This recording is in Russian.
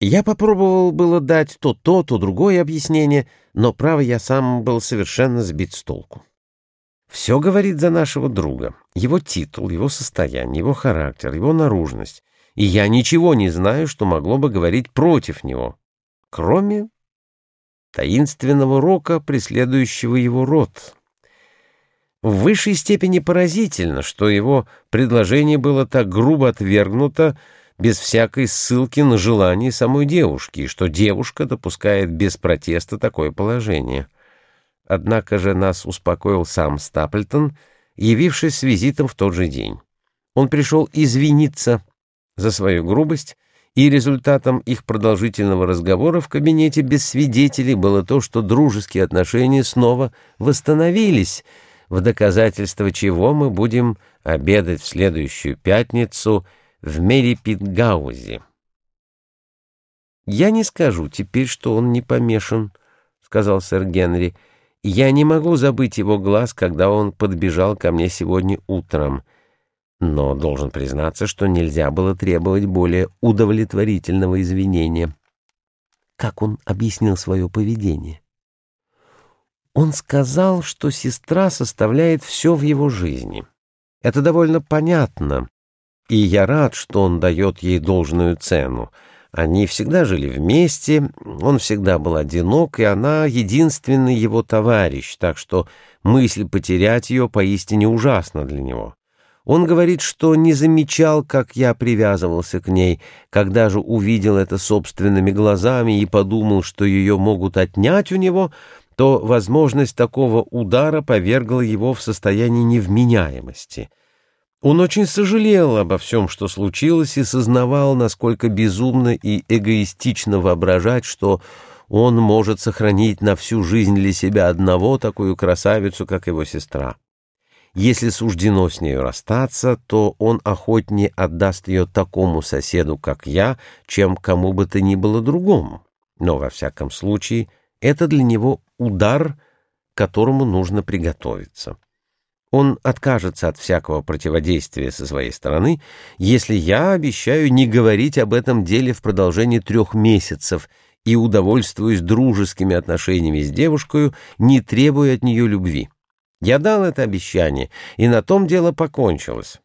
Я попробовал было дать то то, то другое объяснение, но, право, я сам был совершенно сбит с толку. Все говорит за нашего друга. Его титул, его состояние, его характер, его наружность. И я ничего не знаю, что могло бы говорить против него, кроме таинственного рока, преследующего его род. В высшей степени поразительно, что его предложение было так грубо отвергнуто, без всякой ссылки на желание самой девушки, и что девушка допускает без протеста такое положение. Однако же нас успокоил сам Стаплтон, явившись с визитом в тот же день. Он пришел извиниться за свою грубость, и результатом их продолжительного разговора в кабинете без свидетелей было то, что дружеские отношения снова восстановились, в доказательство чего мы будем обедать в следующую пятницу — в Мерипитгаузе. «Я не скажу теперь, что он не помешан», — сказал сэр Генри. «Я не могу забыть его глаз, когда он подбежал ко мне сегодня утром. Но должен признаться, что нельзя было требовать более удовлетворительного извинения». Как он объяснил свое поведение? Он сказал, что сестра составляет все в его жизни. Это довольно понятно, и я рад, что он дает ей должную цену. Они всегда жили вместе, он всегда был одинок, и она единственный его товарищ, так что мысль потерять ее поистине ужасна для него. Он говорит, что не замечал, как я привязывался к ней, когда же увидел это собственными глазами и подумал, что ее могут отнять у него, то возможность такого удара повергла его в состояние невменяемости — он очень сожалел обо всем, что случилось, и сознавал, насколько безумно и эгоистично воображать, что он может сохранить на всю жизнь для себя одного такую красавицу, как его сестра. Если суждено с нею расстаться, то он охотнее отдаст ее такому соседу, как я, чем кому бы то ни было другому. Но, во всяком случае, это для него удар, к которому нужно приготовиться. Он откажется от всякого противодействия со своей стороны, если я обещаю не говорить об этом деле в продолжении трех месяцев и удовольствуюсь дружескими отношениями с девушкой, не требуя от нее любви. Я дал это обещание, и на том дело покончилось.